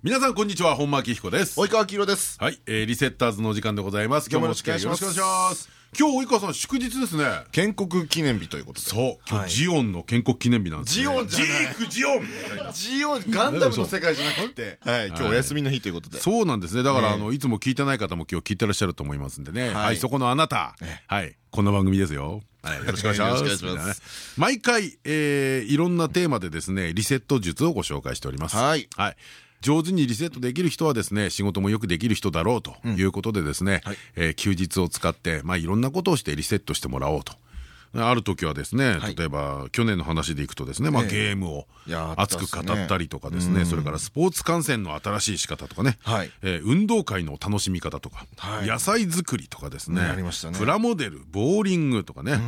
皆さんこんにちは本間明彦です。及川黄色です。はい、えー、リセッターズのお時間でございます。今日もよろしくお願いします。今日及川さん祝日ですね。建国記念日ということで。そう今日ジオンの建国記念日なんですジオンじゃない。ジークジオンジオンガンダムの世界じゃなくて。はい。今日お休みの日ということで。そうなんですね。だからあのいつも聞いてない方も今日聞いてらっしゃると思いますんでね。はい。そこのあなた。はい。こんな番組ですよ。はい、よろしくお願いします。よろしくお願いします。毎回、えー、いろんなテーマでですね、リセット術をご紹介しております。はい。はい。上手にリセットできる人はですね仕事もよくできる人だろうということでですね、え休日を使ってまあいろんなことをしてリセットしてもらおうとある時はですね、例えば去年の話でいくとですね、まあ、ゲームを熱く語ったりとかですねそれからスポーツ観戦の新しい仕方とかね、え運動会の楽しみ方とか、野菜作りとかですねプラモデルボーリングとかね、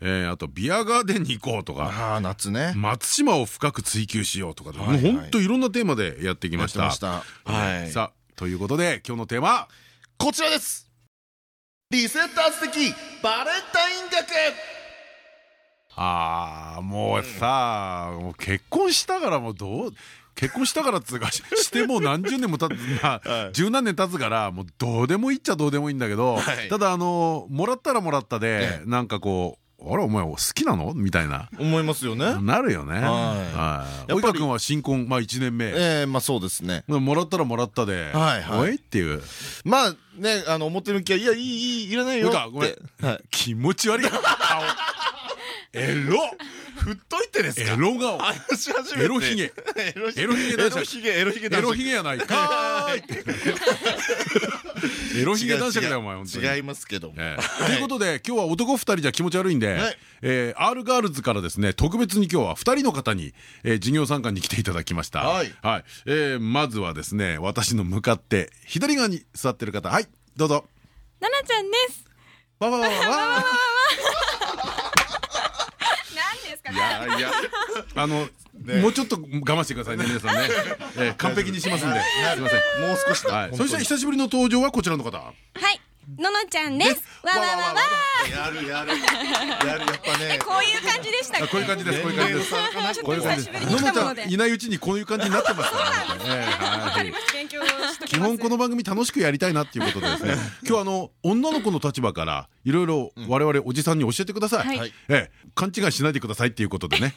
えあとビアガーデンに行こうとか夏ね。松島を深く追求しようとかもう本当いろんなテーマでやってきました。さあということで今日のテーマこちらです。リセッターズ的バレンタイン学ああもうさもう結婚したからもうどう結婚したからっつうか してもう何十年も経つまあ十何年経つからもうどうでもいいっちゃどうでもいいんだけどただあのもらったらもらったでなんかこうあれお前好きなの？みたいな。思いますよね。なるよね。はい。及川君は新婚まあ1年目。ええまあそうですね。もらったらもらったで。おいっていう。まあねあの表向きはいやいいいいいらないよって。気持ち悪い。顔 エロ。振っといてですか？エロ顔。エロひげエロひげエロひげエロひげエロひげやないかエロひげ男爵だよお前違いますけどということで今日は男2人じゃ気持ち悪いんで R ガールズからですね特別に今日は2人の方に授業参観に来ていただきました。はい。まずはですね私の向かって左側に座ってる方。はいどうぞ。ななちゃんです。わわわわわいやいや。あのもうちょっと我慢してくださいね皆さんね。完璧にしますんで。すみません。もう少しそして久しぶりの登場はこちらの方。はい。ののちゃんです。わわわわ。やるやる。やるやっぱね。こういう感じでしたこういう感じです。こういう感じです。こういう感じです。ののちゃんいないうちにこういう感じになってますからね。基本この番組楽しくやりたいなっていうことでですね。今日あの女の子の立場からいろいろ我々おじさんに教えてください。え勘違いしないでくださいっていうことでね。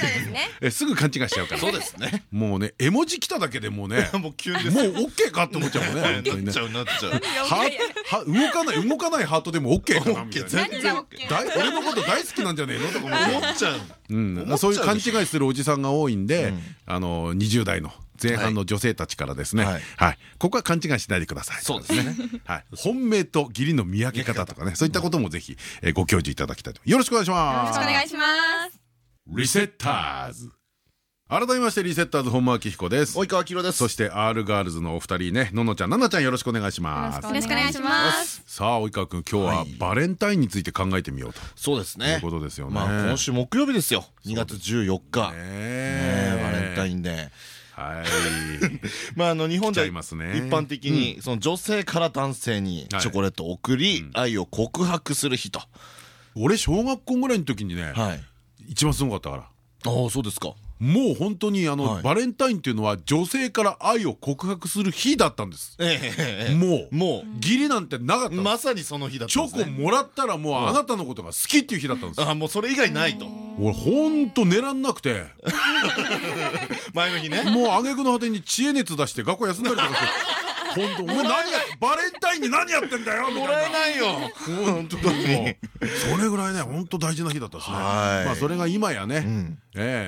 えすぐ勘違いしちゃうから。そうですね。もうね絵文字来ただけでもうね。もう急です。もうオッケーかって思っちゃうもんね。なっちゃうなっちゃう。は動かない動かないハートでもオッケーかなみたいな。何がオッケー？俺のこと大好きなんじゃねえのとか思っちゃう。うん。そういう勘違いするおじさんが多いんで、あの20代の。前半の女性たちからですね、はい、ここは勘違いしないでください。そうですね。はい、本命と義理の見分け方とかね、そういったこともぜひご教授いただきたいと。よろしくお願いします。よろしくお願いします。リセッターズ。改めましてリセッターズ本間明彦です。及川明です。そして R ガールズのお二人ね、ののちゃん、ななちゃんよろしくお願いします。よろしくお願いします。さあ及川君、今日はバレンタインについて考えてみようと。そうですね。いうことですよね。まあ今週木曜日ですよ。2月14日。ねバレンタインデー。はい。まああの日本で一般的にその女性から男性にチョコレートを送り愛を告白する日と。俺小学校ぐらいの時にね、一番すごかったから。ああそうですか。もう本当にあのバレンタインっていうのは女性から愛を告白する日だったんです。もう。もう。義理なんてなかったまさにその日だったチョコもらったらもうあなたのことが好きっていう日だったんですあもうそれ以外ないと。俺ほんと寝らんなくて。前の日ね。もう挙句の果てに知恵熱出して学校休んだりとかして。本当お前何やバレンタインに何やってんだよもらえないよ。本当にそれぐらいね本当大事な日だったですね。まあそれが今やね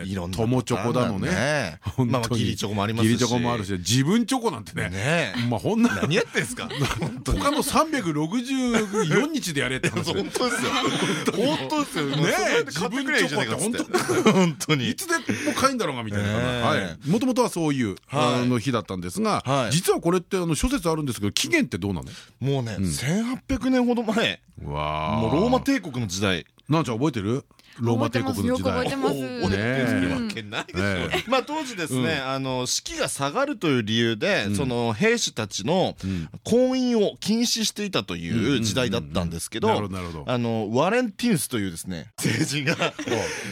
いろんな友チョコだのね。まあギリチョコもありますし。ギリチョコもあるし自分チョコなんてね。まあほんな何やってんすか？他の364日でやれって話 本当ですよ。本当ですよ。ね自分チョコって本当本当に。いつでも買えんだろうがみたいな。もともとはそういうの日だったんですが実はこれって諸説あるんですけど期限ってどうなの？もうね1800年ほど前。もうローマ帝国の時代。なんちゃん覚えてる？ローマ帝国の時代。まあ当時ですね、あの士気が下がるという理由で、その兵士たちの婚姻を禁止していたという時代だったんですけど、あのワレンティヌスというですね、成人が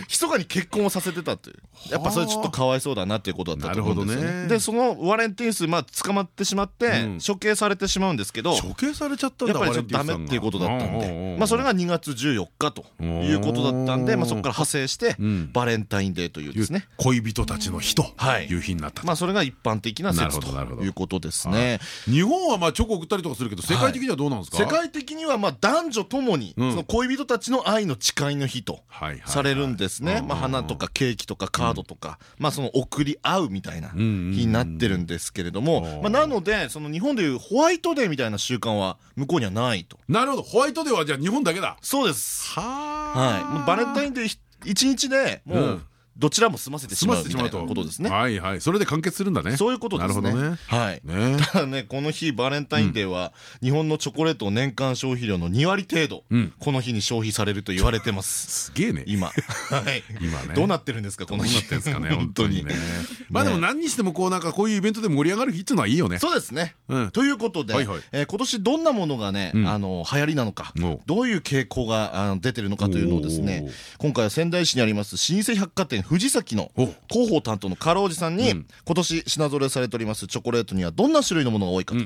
密かに結婚をさせてたという。やっぱそれちょっとかわいそうだなっていうことだったと思うんですよね。でそのワレンティヌスまあ捕まってしまって処刑されてしまうんですけど、処刑されちゃったんだ。やっぱりちょっとダメっていうことだったんで、まあそれが2月14日ということだったんで。まあそこから派生してバレンタインデーというですね。恋人たちの日とい。う日になったまあそれが一般的な説ということですね。日本はまあチョコ送ったりとかするけど世界的にはどうなんですか？世界的にはまあ男女ともにその恋人たちの愛の誓いの日とされるんですね。まあ花とかケーキとかカードとかまあその送り合うみたいな日になってるんですけれどもまあなのでその日本でいうホワイトデーみたいな習慣は向こうにはないと。なるほど。ホワイトデーはじゃあ日本だけだ。そうです。はい。バレンタインデー一日でもうどちらも済ませてしまうみたいなことですね。はいはい。それで完結するんだね。そういうことですね。はい。ただね、この日、バレンタインデーは、日本のチョコレート年間消費量の2割程度、この日に消費されると言われてます。すげえね。今。はい。今ね。どうなってるんですか、この日。どうなってるんですかね、本当にね。まあでも何にしても、こうなんかこういうイベントで盛り上がる日っていうのはいいよね。そうですね。ということで、今年どんなものがね、あの、流行りなのか、どういう傾向が出てるのかというのをですね、今回は仙台市にあります老舗百貨店藤崎の広報担当のカロおじさんに、今年品揃えされておりますチョコレートにはどんな種類のものが多いかと、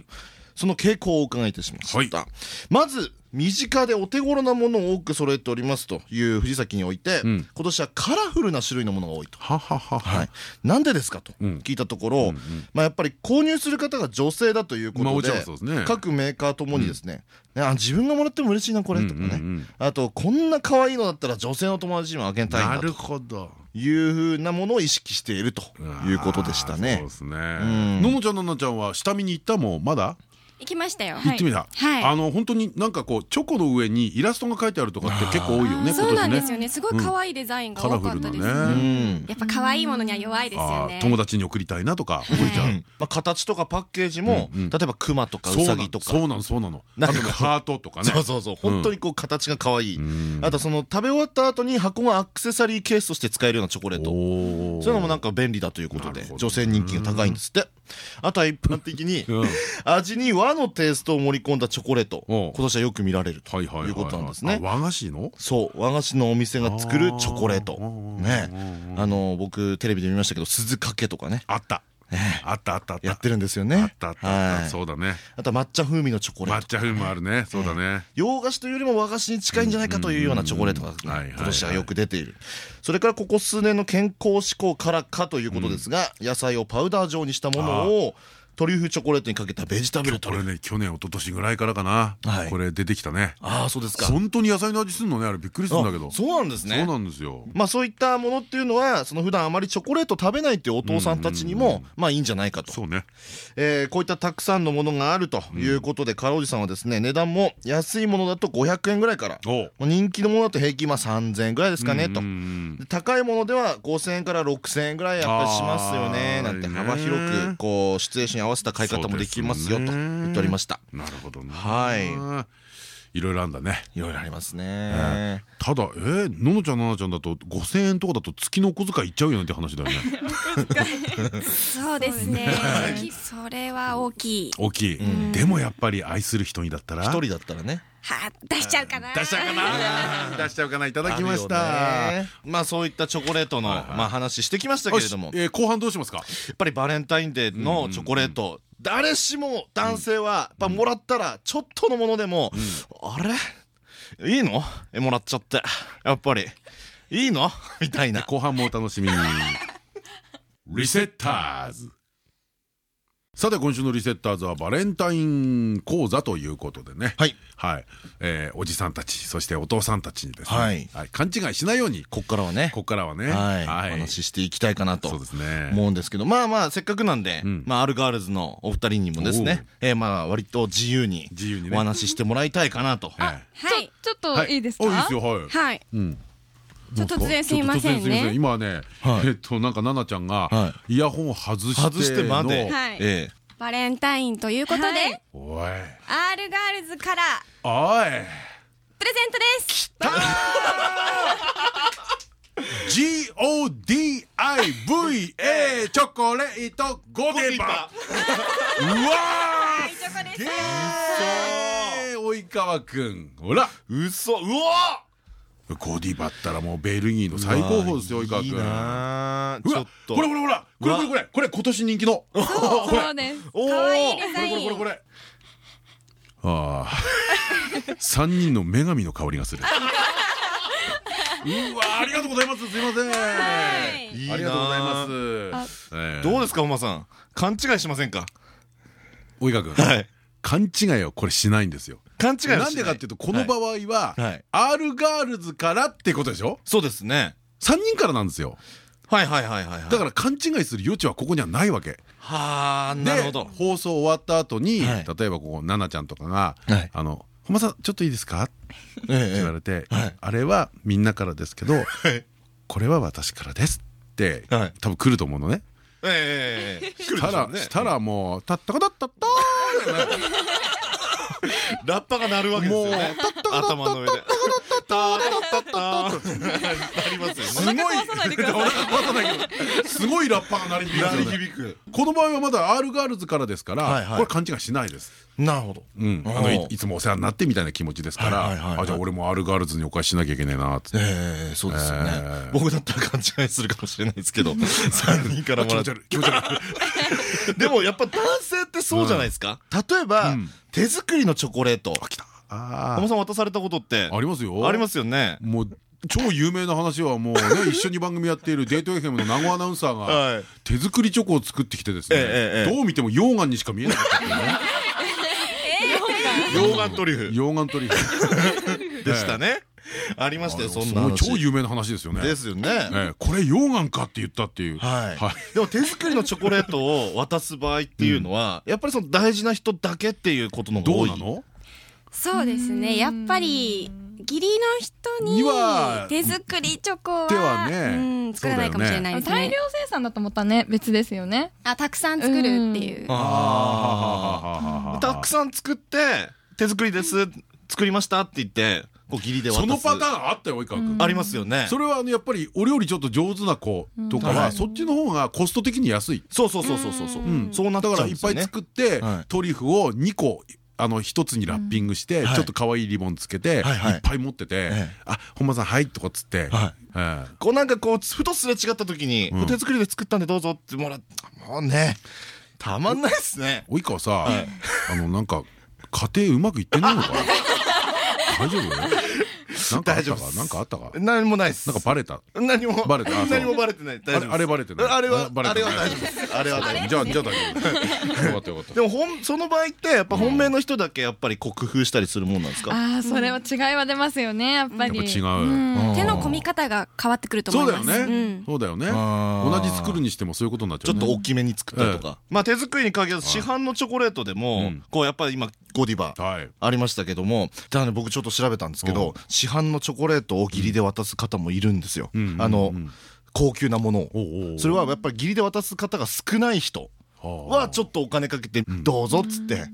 その傾向をお伺いいたしました、まず身近でお手頃なものを多く揃えておりますという藤崎において、今年はカラフルな種類のものが多いと。はい。なんでですかと聞いたところ、まあやっぱり購入する方が女性だということで、各メーカーともにですね、あ自分がもらっても嬉しいなこれとかね、あとこんな可愛いのだったら女性の友達にもあげたい。なるほど。いうふうなものを意識しているということでしたね。そうですね。ののちゃんののちゃんは下見に行ったもんまだ？行きましたよ。行ってみた。あの本当になんかこうチョコの上にイラストが書いてあるとかって結構多いよね。そうなんですよね。すごい可愛いデザインが多かったですね。やっぱ可愛いものには弱いですよね。友達に送りたいなとか送りちゃう。まあ形とかパッケージも例えばクマとかウサギとか。そうなのそうなの。あとハートとかね。そうそうそう。本当にこう形が可愛い。あとその食べ終わった後に箱がアクセサリーケースとして使えるようなチョコレート。そういうのもなんか便利だということで女性人気が高いんですって。あとは一般的に味に和のテイストを盛り込んだチョコレート今年はよく見られるということなんですね。和菓子の？そう和菓子のお店が作るチョコレート。ね。あの僕テレビで見ましたけど鈴懸とかね。あった。あったあったあった。やってるんですよね。あったあったそうだね。あと抹茶風味のチョコレート。抹茶風味もあるね。そうだね。洋菓子というよりも和菓子に近いんじゃないかというようなチョコレートが今年はよく出ている。それからここ数年の健康志向からかということですが野菜をパウダー状にしたものをトリュフチョコレートにかけたベジタブルこれね去年一昨年ぐらいからかな。これ出てきたね。ああそうですか。本当に野菜の味するのねあれびっくりするんだけど。そうなんですね。そうなんですよ。まあそういったものっていうのはその普段あまりチョコレート食べないっていうお父さんたちにもまあいいんじゃないかと。そうね。えこういったたくさんのものがあるということでカロおじさんはですね値段も安いものだと500円ぐらいから人気のものだと平均まあ3000円ぐらいですかねと。高いものでは5000円から6000円ぐらいやっぱりしますよねなんて幅広くこうシチュエーションに合わせた買い方もできますよと言っておりました。なるほどね。はいいろいろあんだね。いろいろありますね。ただえー、ののちゃんののちゃんだと5000円とかだと月のお小遣いいっちゃうよねって話だよね。そうですね。それは大きい。大きい。でもやっぱり愛する人にだったら。一人だったらね。は 出しちゃうかな。出しちゃうかな。出しちゃうかな。いただきましたまあそういったチョコレートのまあ話してきましたけれども後半どうしますかやっぱりバレンタインデーのチョコレート誰しも男性はやっぱもらったらちょっとのものでもあれ？いいの？えもらっちゃって。やっぱり。いいの？みたいな。後半もお楽しみに。リセッターズさて今週のリセッターズはバレンタイン講座ということでね。はい、はい。えー、おじさんたちそしてお父さんたちにですね、はい。はい、勘違いしないようにこっからはね。こっからはね。はい、はい、お話ししていきたいかなとそうですね。思うんですけど。まあまあせっかくなんで、うん、まあアルガールズのお二人にもですね、えー、まあ割と自由に自由に、ね、お話ししてもらいたいかなと。はい。ちょっとい。いですか、はい、いいですよ。はい。はい、うんちょっと突然すみませんね。今ね、えっとなんか奈々ちゃんがイヤホンを外して外してまで、ええ、バレンタインということで、はい、おい R ガールズからおい。プレゼントです。きた G-O-D-I-V-A チョコレートゴディバうわー。チョコです。及川くん。ほら。うそうわゴディバったらもうベルギーの最高峰ですよ及川くん。いいなちょっと。これこれこれこれこれこれこれ今年人気のそうです可愛いデザインこれこれ。これああ三人の女神の香りがする。うわありがとうございます。すいません。ありがとうございます。どうですか本間さん。勘違いしませんか？及川君勘違いはこれしないんですよ勘違いなんでかっていうとこの場合は R ガールズからってことでしょ？そうですね。3人からなんですよ。はいはいはいはいだから勘違いする余地はここにはないわけ。はあなるほど。放送終わった後に例えばここ奈々ちゃんとかが「あの本間さんちょっといいですか?」って言われて「あれはみんなからですけどこれは私からです」って多分来ると思うのね。ええしたらしたらもう「たったかたったった」ラッパが鳴るわけですよね。頭の上で。タタタタタなりますよすごいすごいラッパが鳴り響く。この場合はまだ R ガールズからですからこれ勘違いしないです。なるほど。いつもお世話になってみたいな気持ちですからあじゃあ俺も R ガールズにお返ししなきゃいけないなって。そうですよね。僕だったら勘違いするかもしれないですけど3人からもらって。でもやっぱ男性ってそうじゃないですか？例えば手作りのチョコレート。きた。小野さん渡されたことってありますよ。ありますよね。もう超有名な話はもうね 一緒に番組やっているデート FM の名護アナウンサーが手作りチョコを作ってきてですね。どう見ても溶岩にしか見えなかったっていうね。溶岩トリュフ。溶岩トリュフ。でしたね。ありましたよそんな超有名な話ですよね。ですよね。これ溶岩かって言ったっていう。はい。でも手作りのチョコレートを渡す場合っていうのはやっぱりその大事な人だけっていうことのどうなの？そうですね。やっぱり義理の人に手作りチョコはね作らないかもしれないですね。大量生産だと思ったらね別ですよね。あたくさん作るっていう。たくさん作って手作りです作りましたって言って義理でそのパターンあったよ及川君。ありますよね。それはやっぱりお料理ちょっと上手な子とかはそっちの方がコスト的に安い。そうそうそうそうそうそう。なだからいっぱい作ってトリュフを2個あの一つにラッピングしてちょっと可愛いリボンつけていっぱい持ってて「あ本間さんはい」とかっつって。こうなんかこうふとすれ違った時に「手作りで作ったんでどうぞ」ってもらってもうねたまんないっすね。及川さあのなんか家庭うまくいってないのかな？大丈夫？なんかあったか？なんかあったか？何もないです。なんかバレた？何も。バレた？何もバレてない。あれバレてない？あれはあれは大丈夫です。あれは大丈夫じゃあじゃあ大丈夫 よかったよかった。でもその場合ってやっぱ本命の人だけやっぱり工夫したりするもんなんですか？ああそれは違いは出ますよねやっぱり。違う。手の込み方が変わってくると思います。そうだよね。そうだよね。同じ作るにしてもそういうことになっちゃうちょっと大きめに作ったりとか。まあ手作りに限らず市販のチョコレートでもこうやっぱり今ゴディバありましたけどもただね僕ちょっと調べたんですけど市販のチョコレートを義理で渡す方もいるんですよ。あの高級なものを。それはやっぱり義理で渡す方が少ない人はちょっとお金かけてどうぞっつって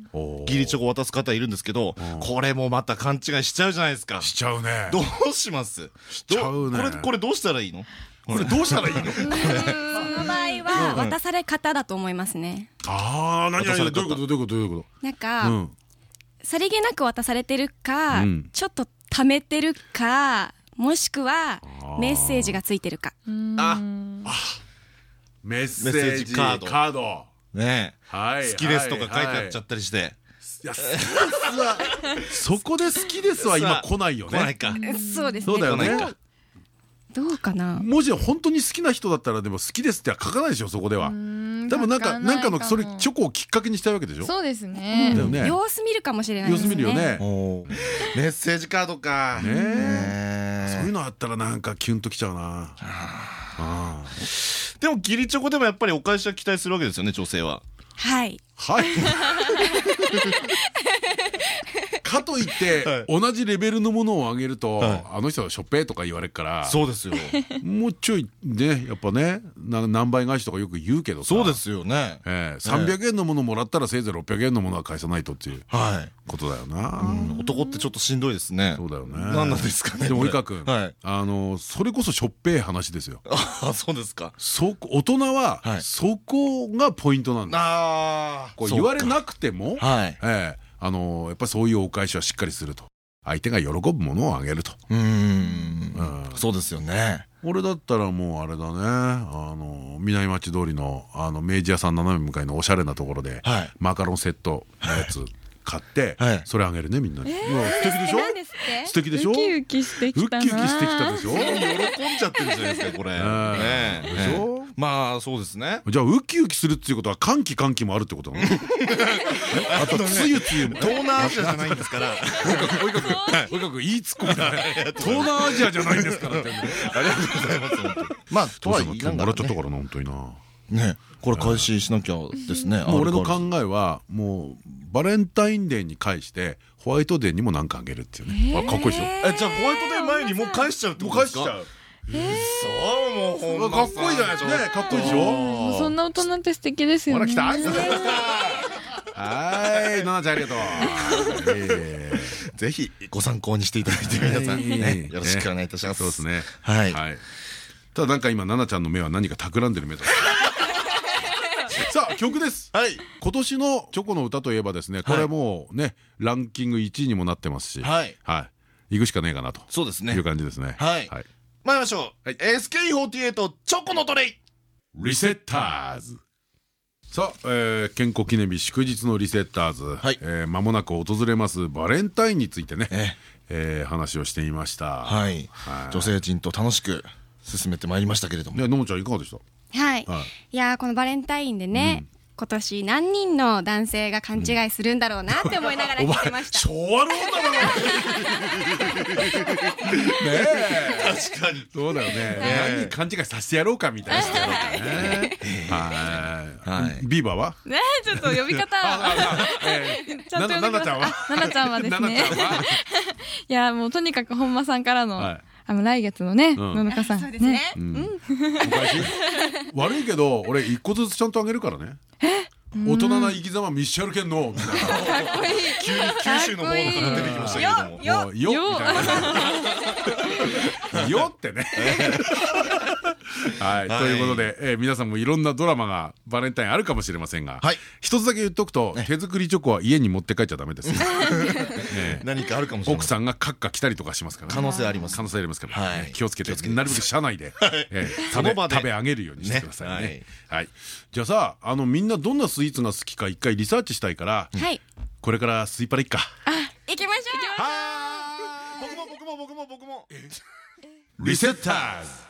義理チョコ渡す方いるんですけどこれもまた勘違いしちゃうじゃないですか。しちゃうね。どうします？しちゃうね。これこれどうしたらいいの？これどうしたらいいの？その場合は渡され方だと思いますね。ああ何何どういうことどういうことどういうこと？なんかさりげなく渡されてるかちょっと貯めてるかもしくはメッセージがついてるか。あメッセージカード。ね好きですとか書いてあっちゃったりして。いや そこで好きですは今来ないよね。来ないか。そうですね。そうだよねどうかな？もし本当に好きな人だったらでも好きですっては書かないでしょそこでは。多分なんかなんかのそれチョコをきっかけにしたいわけでしょ？そうですね。様子見るかもしれない様子見るよね。メッセージカードか。ねそういうのあったらなんかキュンときちゃうな。でも義理チョコでもやっぱりお返しは期待するわけですよね女性は。はい。はい。か といって同じレベルのものをあげるとあの人はしょっぺとか言われるからそうですよ。もうちょいねやっぱね何倍返しとかよく言うけどそうですよね。300円のものもらったらせいぜい600円のものは返さないとっていうことだよな。男ってちょっとしんどいですね。そうだよね。何なんですかねでも及川君あのそれこそしょっぺい話ですよ。あそうですか。大人はそこがポイントなんですああ言われなくてもええあのやっぱりそういうお返しはしっかりすると。相手が喜ぶものをあげると。うん。そうですよね。俺だったらもうあれだね。あの南町通りのあの明治屋さん斜め向かいのおしゃれなところで、はい、マカロンセットのやつ、買ってそれあげるねみんなに。素敵でしょ？素敵でしょ？ウキウキしてきたウキウキしてきたでしょ？喜んじゃってるじゃないですかこれ。でしょ？まあそうですね。じゃあウキウキするっていうことは歓喜歓喜もあるってことなの？あとつゆつゆも。東南アジアじゃないんですから。おいかくおいかくいいツッコミだね。東南アジアじゃないんですからありがとうございますまあとは。言いながらもらっちゃったからな本当にな。ね。これ開始しなきゃですね。俺の考えはもうバレンタインデーに返してホワイトデーにも何かあげるっていうね。かっこいいでしょ。えじゃあホワイトデー前にもう返しちゃうってことですか？そうもうかっこいいじゃないですか。ねかっこいいでしょ？そんな大人って素敵ですよね。ほら来たはい。ななちゃんありがとう。ぜひご参考にしていただいて皆さん。ねよろしくお願いいたします。そうですね。はい。ただなんか今ななちゃんの目は何か企んでる目だ さあ曲です。はい。今年のチョコの歌といえばですねこれもうねランキング1位にもなってますし。はい。行くしかねえかなと。そうですね。いう感じですね。はい参りましょう。SK48 チョコのトレイ。リセッターズ。さあ、えー、健康記念日祝日のリセッターズ、はい。えー、間もなく訪れますバレンタインについてね、ええ。ー、話をしてみました。はい、はい、女性陣と楽しく進めてまいりましたけれども。いやのもちゃんいかがでした？はい、い。やこのバレンタインでね、今年何人の男性が勘違いするんだろうなって思いながら聞いてました。昭和の女だな。ねえ。確かに。そうだよね。何勘違いさせてやろうかみたいな。はい。ビーバーは？ねちょっと呼び方。ちゃんと呼び方。ちゃんは？ななちゃんはですね。いやもうとにかく本間さんからの。あの来月のね、野中さん。そうですね。悪いけど、俺一個ずつちゃんとあげるからね。大人な生き様ミッシャル犬のみたいな。急に九州の方の方出てきましたけども。よよよ ってね。はい、ということで、えー、皆さんもいろんなドラマがバレンタインあるかもしれませんが、はい、一つだけ言っとくと、手作りチョコは家に持って帰っちゃダメです。何かあるかもしれない。奥さんがカッカ来たりとかしますから、可能性あります。可能性ありますから、気をつけて、なるべく車内で、食べ食べ上げるようにしてくださいね。はい。じゃあさ、あのみんなどんなスイーツが好きか一回リサーチしたいから、はい。これからスイパラいっか。あ、行きましょう。はも僕も僕も。リセッターズ。